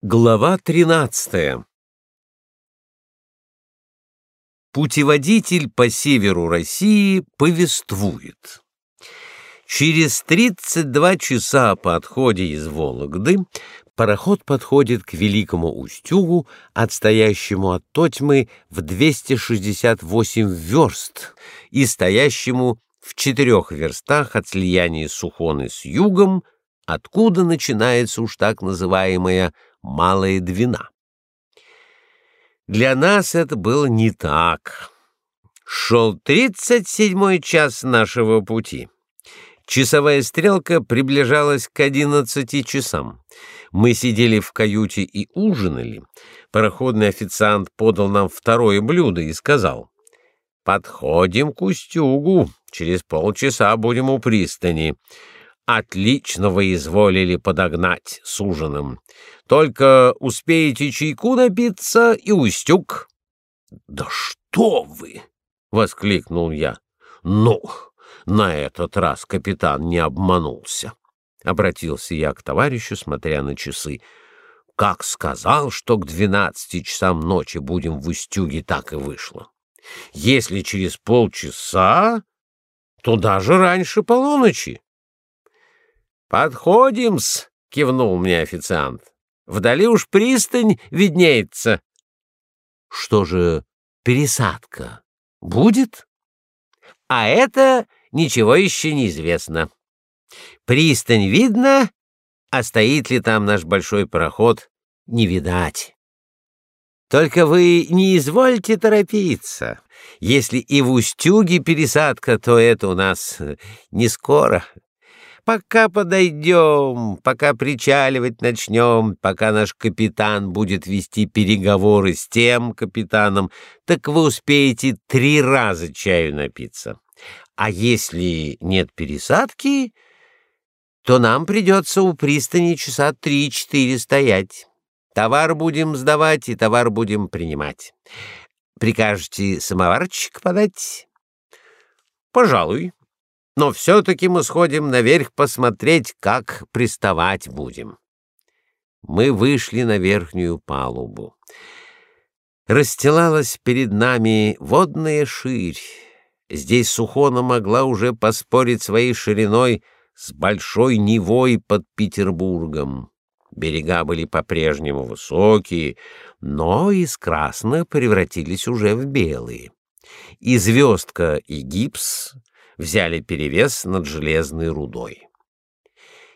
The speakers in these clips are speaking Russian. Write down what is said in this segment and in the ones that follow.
Глава 13. Путеводитель по северу России повествует. Через 32 часа по отходе из Вологды пароход подходит к Великому Устюгу, отстоящему от Тотьмы в 268 верст и стоящему в четырех верстах от слияния Сухоны с югом, откуда начинается уж так называемая Малая Двина. Для нас это было не так. Шел тридцать седьмой час нашего пути. Часовая стрелка приближалась к одиннадцати часам. Мы сидели в каюте и ужинали. Пароходный официант подал нам второе блюдо и сказал, «Подходим к Устюгу, через полчаса будем у пристани». Отлично вы изволили подогнать с ужином. Только успеете чайку напиться и устюг. — Да что вы! — воскликнул я. — Ну, на этот раз капитан не обманулся. Обратился я к товарищу, смотря на часы. Как сказал, что к двенадцати часам ночи будем в Устюге, так и вышло. Если через полчаса, то даже раньше полуночи. Подходим-с, кивнул мне официант. Вдали уж пристань виднеется. Что же, пересадка будет? А это ничего еще не известно. Пристань видно, а стоит ли там наш большой пароход, не видать. Только вы не извольте торопиться. Если и в Устюге пересадка, то это у нас не скоро. Пока подойдем, пока причаливать начнем, пока наш капитан будет вести переговоры с тем капитаном, так вы успеете три раза чаю напиться. А если нет пересадки, то нам придется у пристани часа три-четыре стоять. Товар будем сдавать и товар будем принимать. Прикажете самоварчик подать? Пожалуй. Но все-таки мы сходим наверх посмотреть, как приставать будем. Мы вышли на верхнюю палубу. Расстилалась перед нами водная ширь. Здесь Сухона могла уже поспорить своей шириной с большой Невой под Петербургом. Берега были по-прежнему высокие, но из красных превратились уже в белые. И звездка, и гипс взяли перевес над железной рудой.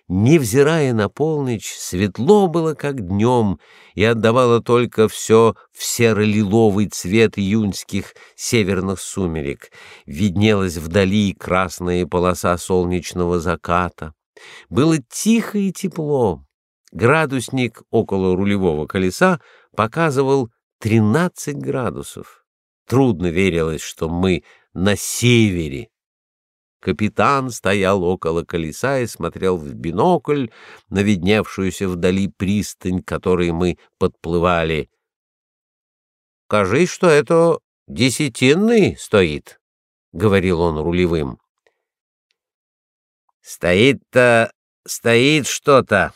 Невзирая на полночь, светло было как днем и отдавало только все в серо-лиловый цвет июньских северных сумерек. Виднелась вдали красная полоса солнечного заката. Было тихо и тепло. Градусник около рулевого колеса показывал 13 градусов. Трудно верилось, что мы на севере Капитан стоял около колеса и смотрел в бинокль на видневшуюся вдали пристань, которой мы подплывали. — Кажись, что это десятинный стоит, — говорил он рулевым. — Стоит-то, стоит что-то,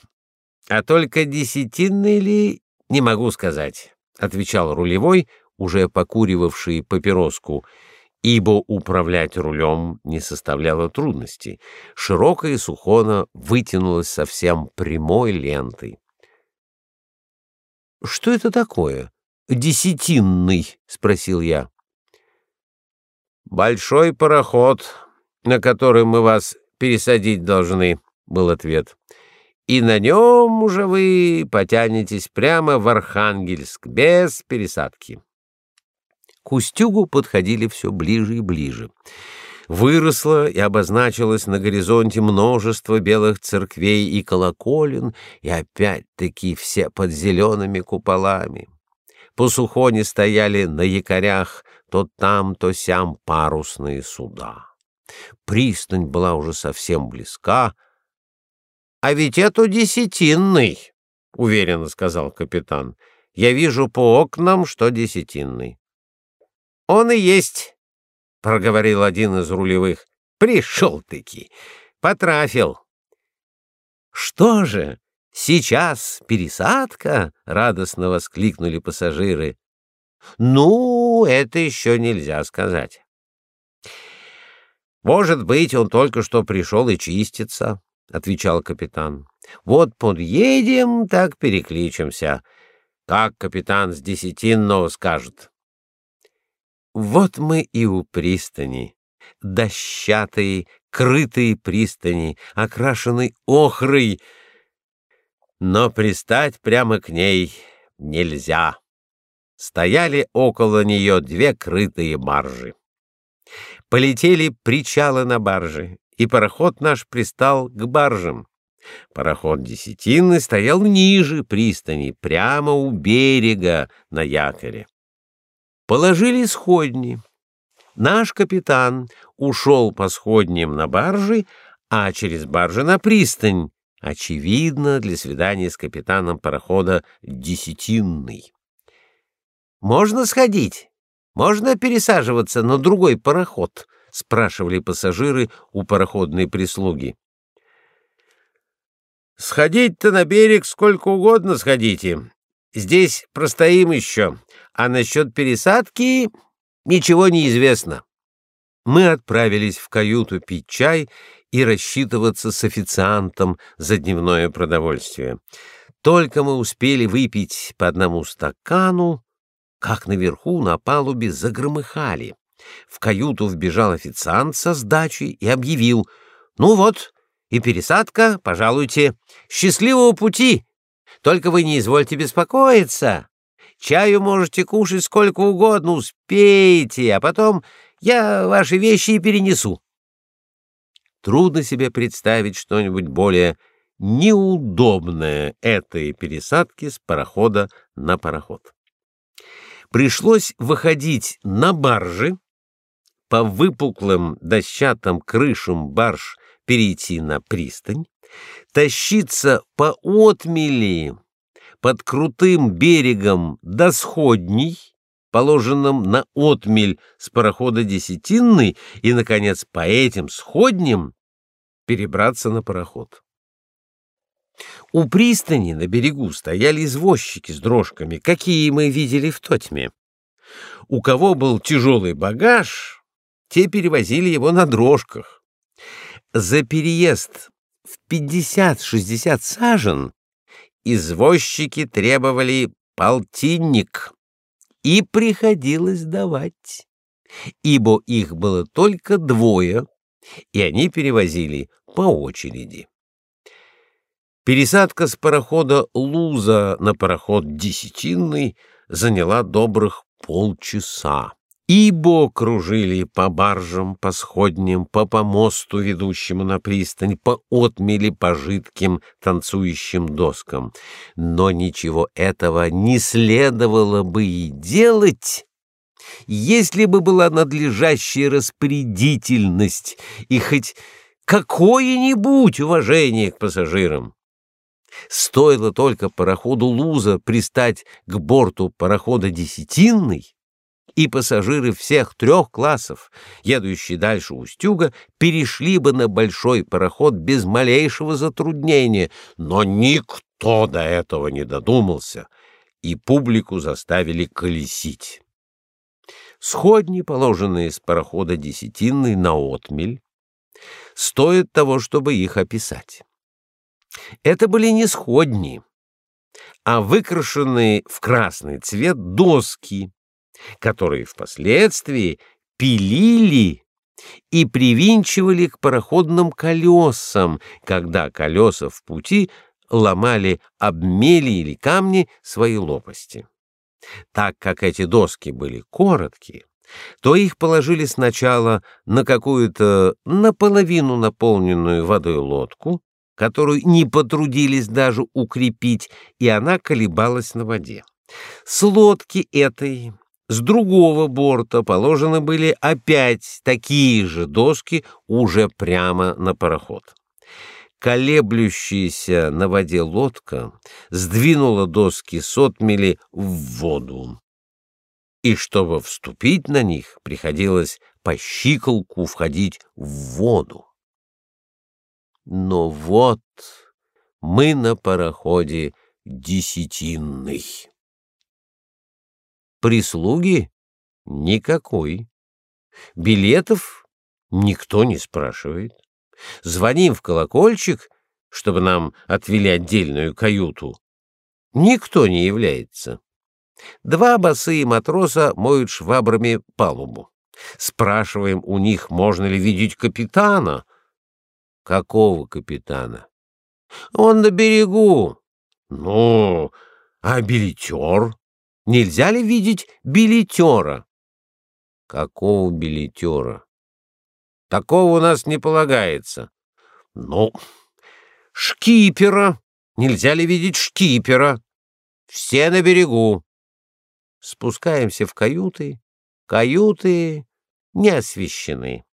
а только десятинный ли, не могу сказать, — отвечал рулевой, уже покуривавший папироску, — ибо управлять рулем не составляло трудностей. Широкая сухона вытянулась совсем прямой лентой. «Что это такое? Десятинный?» — спросил я. «Большой пароход, на который мы вас пересадить должны», — был ответ. «И на нем уже вы потянетесь прямо в Архангельск без пересадки». К Устюгу подходили все ближе и ближе. Выросло и обозначилось на горизонте множество белых церквей и колоколен, и опять-таки все под зелеными куполами. По Сухоне стояли на якорях то там, то сям парусные суда. Пристань была уже совсем близка. — А ведь это десятинный, — уверенно сказал капитан. — Я вижу по окнам, что десятинный. Он и есть, — проговорил один из рулевых. Пришел-таки, потрафил. Что же, Сейчас пересадка, радостно воскликнули пассажиры. Ну, это еще нельзя сказать. Может быть, он только что пришел и чистится, отвечал капитан. Вот подъедем, так перекличемся. Как капитан с десятинного скажет. Вот мы и у пристани. Дощатые, крытые пристани, окрашенной охрой, но пристать прямо к ней нельзя. Стояли около нее две крытые баржи. Полетели причалы на баржи, и пароход наш пристал к баржам. Пароход Десятины стоял ниже пристани, прямо у берега на якоре. Положили сходни. Наш капитан ушел по сходням на баржи, а через баржи на пристань, очевидно, для свидания с капитаном парохода Десятинный. Можно сходить? Можно пересаживаться на другой пароход? спрашивали пассажиры у пароходной прислуги. Сходить-то на берег сколько угодно сходите. Здесь простоим еще, а насчет пересадки ничего не известно. Мы отправились в каюту пить чай и рассчитываться с официантом за дневное продовольствие. Только мы успели выпить по одному стакану, как наверху на палубе загромыхали. В каюту вбежал официант со сдачей и объявил: "Ну вот, и пересадка, пожалуйте. Счастливого пути. Только вы не извольте беспокоиться. Чаю можете кушать сколько угодно, успеете, а потом я ваши вещи и перенесу". Трудно себе представить что-нибудь более неудобное этой пересадки с парохода на пароход пришлось выходить на баржи, по выпуклым дощатым крышам барж перейти на пристань, тащиться по отмели под крутым берегом до сходней, положенным на отмель с парохода Десятинный, и, наконец, по этим сходням перебраться на пароход. У пристани на берегу стояли извозчики с дрожками, какие мы видели в Тотьме. У кого был тяжелый багаж, те перевозили его на дрожках. За переезд в 50-60 сажен извозчики требовали полтинник, и приходилось давать, ибо их было только двое, и они перевозили по очереди. Пересадка с парохода Луза на пароход Десятинный заняла добрых полчаса. Ибо кружили по баржам, по сходням, по помосту, ведущему на пристань, по отмели, по жидким танцующим доскам. Но ничего этого не следовало бы и делать, если бы была надлежащая распорядительность и хоть какое-нибудь уважение к пассажирам. Стоило только пароходу Луза пристать к борту парохода Десятинный, и пассажиры всех трех классов, едущие дальше Устюга, перешли бы на большой пароход без малейшего затруднения, но никто до этого не додумался, и публику заставили колесить. Сходни, положенные с парохода Десятинный на отмель, стоят того, чтобы их описать. Это были не сходни, а выкрашенные в красный цвет доски, которые впоследствии пилили и привинчивали к пароходным колесам, когда колеса в пути ломали обмели или камни свои лопасти. Так как эти доски были короткие, то их положили сначала на какую-то наполовину наполненную водой лодку, которую не потрудились даже укрепить, и она колебалась на воде. С лодки этой с другого борта положены были опять такие же доски уже прямо на пароход. Колеблющаяся на воде лодка сдвинула доски с отмели в воду. И чтобы вступить на них, приходилось по щиколку входить в воду. Но вот Мы на пароходе десятинный. Прислуги никакой. Билетов никто не спрашивает. Звоним в колокольчик, чтобы нам отвели отдельную каюту. Никто не является. Два босые матроса моют швабрами палубу. Спрашиваем у них, можно ли видеть капитана. Какого капитана? Он на берегу. Ну, а билетер? Нельзя ли видеть билетера? Какого билетера? Такого у нас не полагается. Ну, шкипера. Нельзя ли видеть шкипера? Все на берегу. Спускаемся в каюты. Каюты не освещены.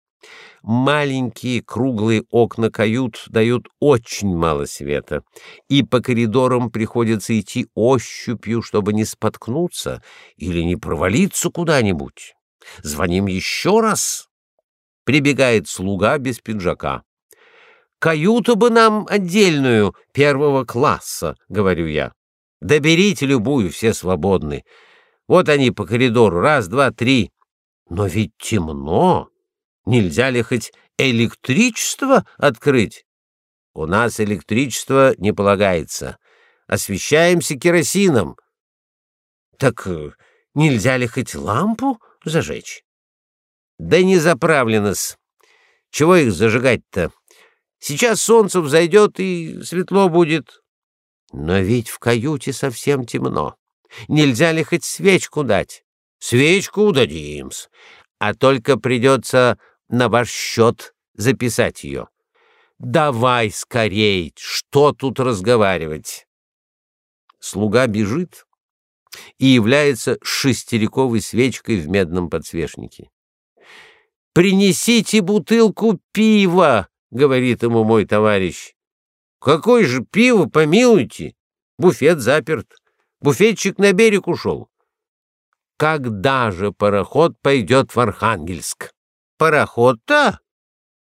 Маленькие круглые окна кают дают очень мало света, и по коридорам приходится идти ощупью, чтобы не споткнуться или не провалиться куда-нибудь. Звоним еще раз. Прибегает слуга без пиджака. «Каюту бы нам отдельную, первого класса», — говорю я. «Доберите любую, все свободны. Вот они по коридору, раз, два, три. Но ведь темно. Нельзя ли хоть электричество открыть? У нас электричество не полагается. Освещаемся керосином. Так э, нельзя ли хоть лампу зажечь? Да не заправлено-с. Чего их зажигать-то? Сейчас солнце взойдет и светло будет. Но ведь в каюте совсем темно. Нельзя ли хоть свечку дать? Свечку дадим-с, а только придется на ваш счет записать ее. Давай скорей, что тут разговаривать? Слуга бежит и является шестериковой свечкой в медном подсвечнике. «Принесите бутылку пива!» — говорит ему мой товарищ. «Какой же пиво, помилуйте! Буфет заперт. Буфетчик на берег ушел. Когда же пароход пойдет в Архангельск? Пароход-то?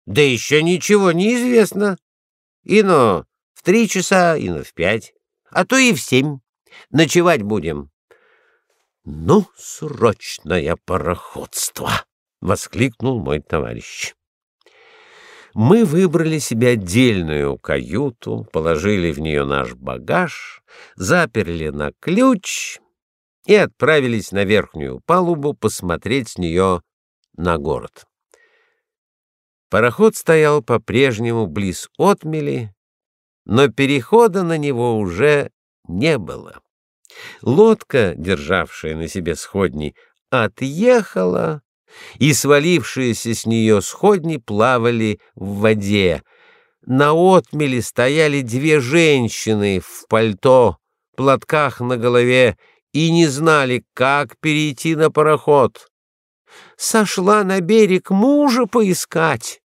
Да еще ничего не известно. Ино в три часа, ино в пять, а то и в семь. Ночевать будем. Ну, срочное пароходство! — воскликнул мой товарищ. Мы выбрали себе отдельную каюту, положили в нее наш багаж, заперли на ключ и отправились на верхнюю палубу посмотреть с нее на город. Пароход стоял по-прежнему близ отмели, но перехода на него уже не было. Лодка, державшая на себе сходни, отъехала, и свалившиеся с нее сходни плавали в воде. На отмеле стояли две женщины в пальто, платках на голове и не знали, как перейти на пароход. Сошла на берег мужа поискать.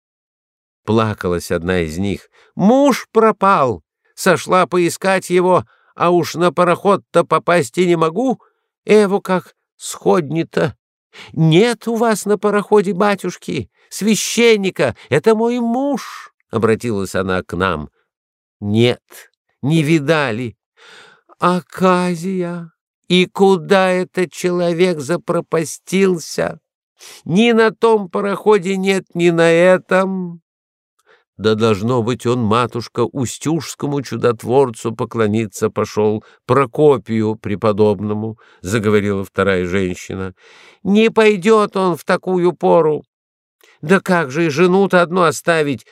Плакалась одна из них. Муж пропал. Сошла поискать его, а уж на пароход-то попасть и не могу. Эво как сходни-то нет у вас на пароходе батюшки, священника, это мой муж, — обратилась она к нам. Нет, не видали. Аказия, и куда этот человек запропастился? Ни на том пароходе нет, ни на этом. Да должно быть, он, матушка, Устюжскому чудотворцу поклониться пошел, Прокопию преподобному, — заговорила вторая женщина. Не пойдет он в такую пору. Да как же и жену-то одну оставить?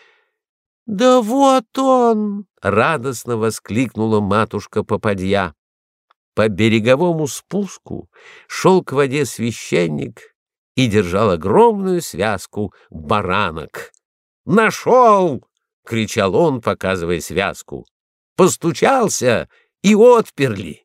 Да вот он! — радостно воскликнула матушка Попадья. По береговому спуску шел к воде священник и держал огромную связку баранок. «Нашел!» — кричал он, показывая связку. «Постучался, и отперли!»